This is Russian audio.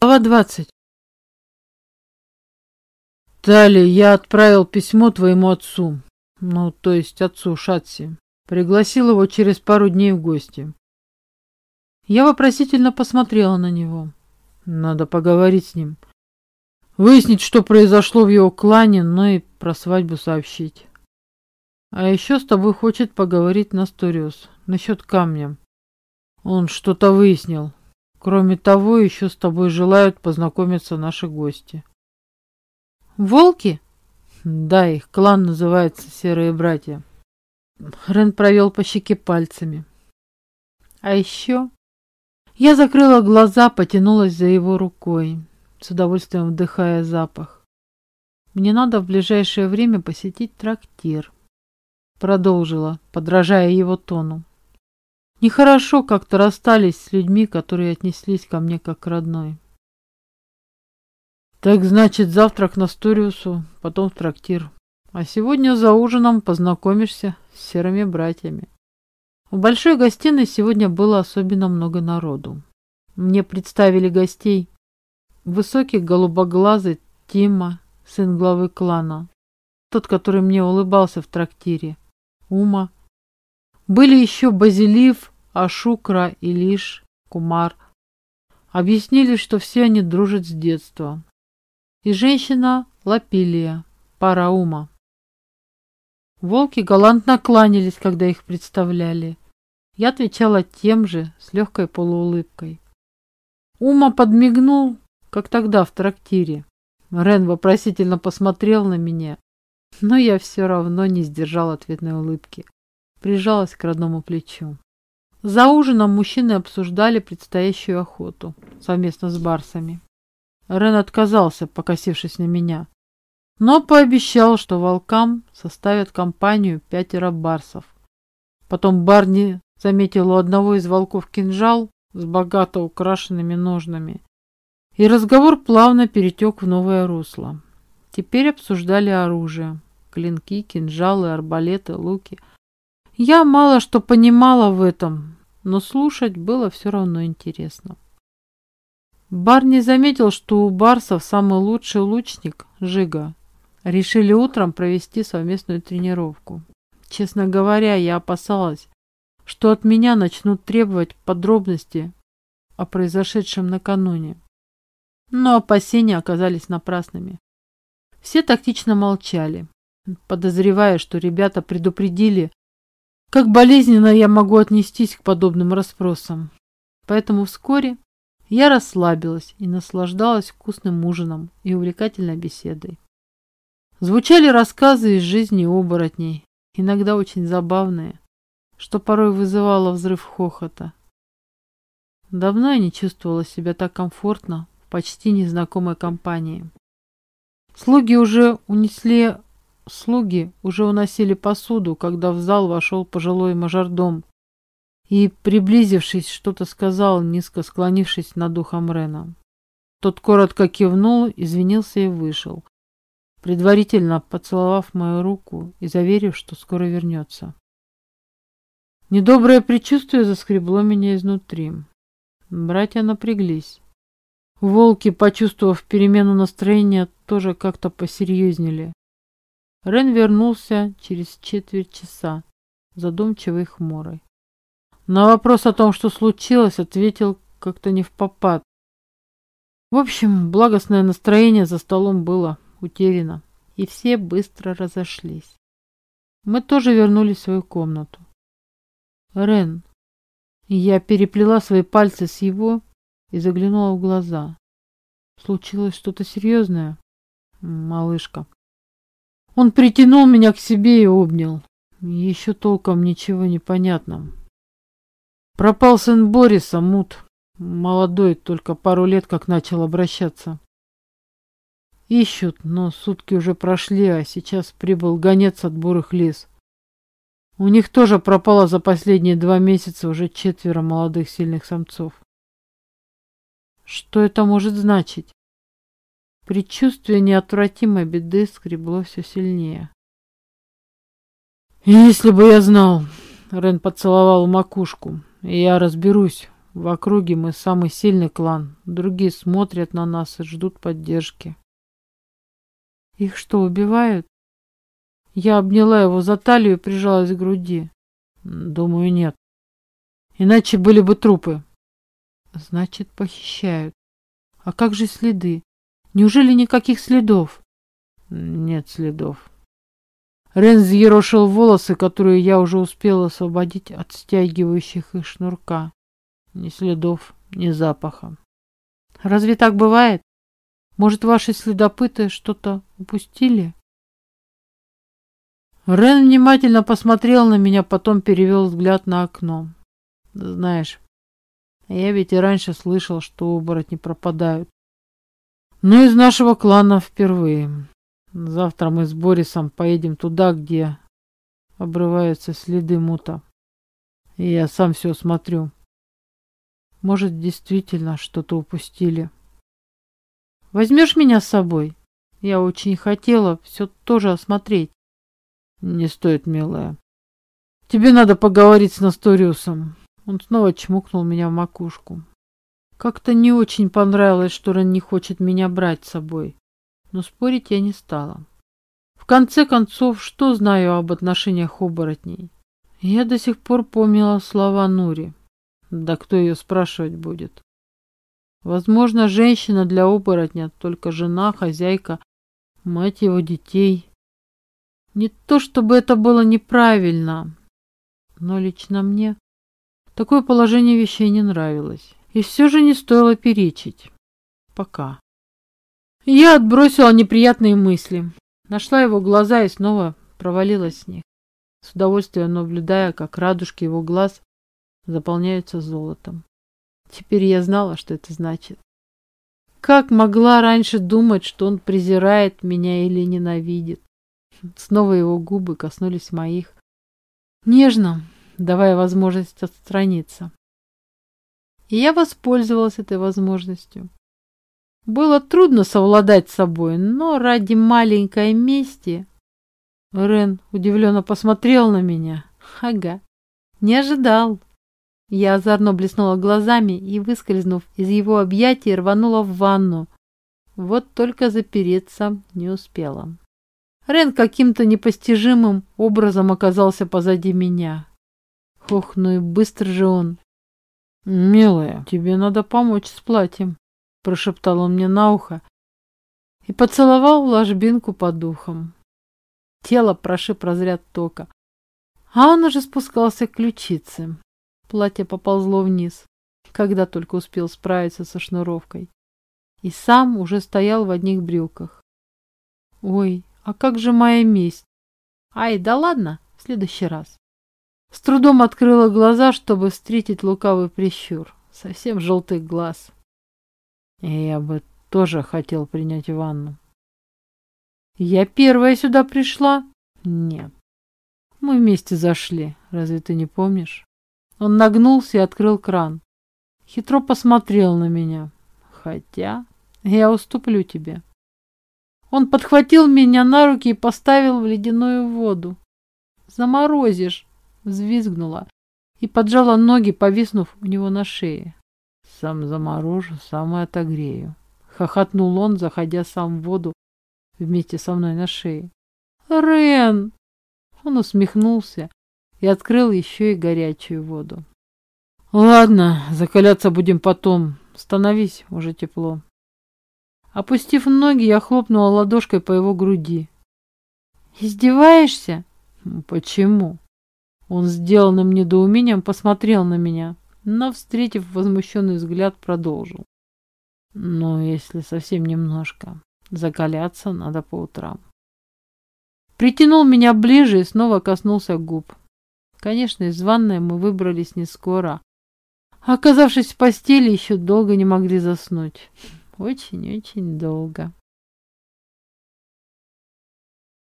Глава двадцать. Далее я отправил письмо твоему отцу, ну, то есть отцу Шатси. Пригласил его через пару дней в гости. Я вопросительно посмотрела на него. Надо поговорить с ним. Выяснить, что произошло в его клане, но и про свадьбу сообщить. А еще с тобой хочет поговорить Насториус насчет камня. Он что-то выяснил. Кроме того, еще с тобой желают познакомиться наши гости. Волки? Да, их клан называется Серые Братья. Рен провел по щеке пальцами. А еще... Я закрыла глаза, потянулась за его рукой, с удовольствием вдыхая запах. Мне надо в ближайшее время посетить трактир. Продолжила, подражая его тону. Нехорошо как-то расстались с людьми, которые отнеслись ко мне как к родной. Так значит, завтрак на Сториусу, потом в трактир. А сегодня за ужином познакомишься с серыми братьями. В большой гостиной сегодня было особенно много народу. Мне представили гостей. Высокий голубоглазый Тима, сын главы клана. Тот, который мне улыбался в трактире. Ума, были еще Базилив, Ашукра, Илиш, Кумар. Объяснили, что все они дружат с детства. И женщина Лапилия, пара Ума. Волки галантно кланялись, когда их представляли. Я отвечала тем же, с легкой полуулыбкой. Ума подмигнул, как тогда в трактире. Рен вопросительно посмотрел на меня, но я все равно не сдержал ответной улыбки прижалась к родному плечу. За ужином мужчины обсуждали предстоящую охоту совместно с барсами. Рен отказался, покосившись на меня, но пообещал, что волкам составят компанию пятеро барсов. Потом Барни заметил у одного из волков кинжал с богато украшенными ножнами, и разговор плавно перетек в новое русло. Теперь обсуждали оружие. Клинки, кинжалы, арбалеты, луки – я мало что понимала в этом, но слушать было все равно интересно. Барни заметил, что у барсов самый лучший лучник – Жига. Решили утром провести совместную тренировку. Честно говоря, я опасалась, что от меня начнут требовать подробности о произошедшем накануне. Но опасения оказались напрасными. Все тактично молчали, подозревая, что ребята предупредили как болезненно я могу отнестись к подобным расспросам. Поэтому вскоре я расслабилась и наслаждалась вкусным ужином и увлекательной беседой. Звучали рассказы из жизни оборотней, иногда очень забавные, что порой вызывало взрыв хохота. Давно я не чувствовала себя так комфортно в почти незнакомой компании. Слуги уже унесли Слуги уже уносили посуду, когда в зал вошел пожилой мажордом и, приблизившись, что-то сказал, низко склонившись над духом Рена. Тот коротко кивнул, извинился и вышел, предварительно поцеловав мою руку и заверив, что скоро вернется. Недоброе предчувствие заскребло меня изнутри. Братья напряглись. Волки, почувствовав перемену настроения, тоже как-то посерьезнели. Рен вернулся через четверть часа, задумчивый и хмурый. На вопрос о том, что случилось, ответил как-то не в попад. В общем, благостное настроение за столом было утеряно, и все быстро разошлись. Мы тоже вернулись в свою комнату. Рен. Я переплела свои пальцы с его и заглянула в глаза. Случилось что-то серьезное, малышка. Он притянул меня к себе и обнял. Еще толком ничего не понятно. Пропал сын Бориса, Мут. Молодой, только пару лет как начал обращаться. Ищут, но сутки уже прошли, а сейчас прибыл гонец от бурых лес. У них тоже пропало за последние два месяца уже четверо молодых сильных самцов. Что это может значить? Предчувствие неотвратимой беды скребло все сильнее. «Если бы я знал...» Рен поцеловал макушку. «Я разберусь. В округе мы самый сильный клан. Другие смотрят на нас и ждут поддержки. Их что, убивают? Я обняла его за талию и прижалась к груди. Думаю, нет. Иначе были бы трупы. Значит, похищают. А как же следы? Неужели никаких следов? Нет следов. Рен взъерошил волосы, которые я уже успела освободить от стягивающих их шнурка. Ни следов, ни запаха. Разве так бывает? Может, ваши следопыты что-то упустили? Рен внимательно посмотрел на меня, потом перевел взгляд на окно. Знаешь, я ведь и раньше слышал, что оборотни пропадают. Но из нашего клана впервые. Завтра мы с Борисом поедем туда, где обрываются следы мута. И я сам все смотрю. Может, действительно что-то упустили. Возьмешь меня с собой? Я очень хотела все тоже осмотреть. Не стоит, милая. Тебе надо поговорить с Насториусом. Он снова чмокнул меня в макушку. Как-то не очень понравилось, что Рен не хочет меня брать с собой. Но спорить я не стала. В конце концов, что знаю об отношениях оборотней? Я до сих пор помнила слова Нури. Да кто ее спрашивать будет? Возможно, женщина для оборотня только жена, хозяйка, мать его детей. Не то чтобы это было неправильно, но лично мне такое положение вещей не нравилось. И все же не стоило перечить. Пока. Я отбросила неприятные мысли. Нашла его глаза и снова провалилась в них. С удовольствием наблюдая, как радужки его глаз заполняются золотом. Теперь я знала, что это значит. Как могла раньше думать, что он презирает меня или ненавидит? Снова его губы коснулись моих. Нежно, давая возможность отстраниться. И я воспользовалась этой возможностью. Было трудно совладать с собой, но ради маленькой мести... Рен удивленно посмотрел на меня. Ага, не ожидал. Я озорно блеснула глазами и, выскользнув из его объятий, рванула в ванну. Вот только запереться не успела. Рен каким-то непостижимым образом оказался позади меня. Ох, ну и быстро же он. «Милая, тебе надо помочь с платьем», — прошептал он мне на ухо и поцеловал ложбинку под духом. Тело прошиб разряд тока, а он уже спускался к ключице. Платье поползло вниз, когда только успел справиться со шнуровкой. И сам уже стоял в одних брюках. Ой, а как же моя месть? Ай, да ладно, в следующий раз. С трудом открыла глаза, чтобы встретить лукавый прищур. Совсем желтый глаз. И я бы тоже хотел принять ванну. Я первая сюда пришла? Нет. Мы вместе зашли, разве ты не помнишь? Он нагнулся и открыл кран. Хитро посмотрел на меня. Хотя я уступлю тебе. Он подхватил меня на руки и поставил в ледяную воду. Заморозишь, взвизгнула и поджала ноги, повиснув у него на шее. Сам заморожу, сам и отогрею. Хохотнул он, заходя сам в воду вместе со мной на шее. Рен! Он усмехнулся и открыл еще и горячую воду. Ладно, закаляться будем потом. Становись, уже тепло. Опустив ноги, я хлопнула ладошкой по его груди. Издеваешься? Почему? Он сделанным недоумением посмотрел на меня, но, встретив возмущенный взгляд, продолжил. Ну, если совсем немножко. Закаляться надо по утрам. Притянул меня ближе и снова коснулся губ. Конечно, из ванной мы выбрались не скоро. Оказавшись в постели, еще долго не могли заснуть. Очень-очень долго.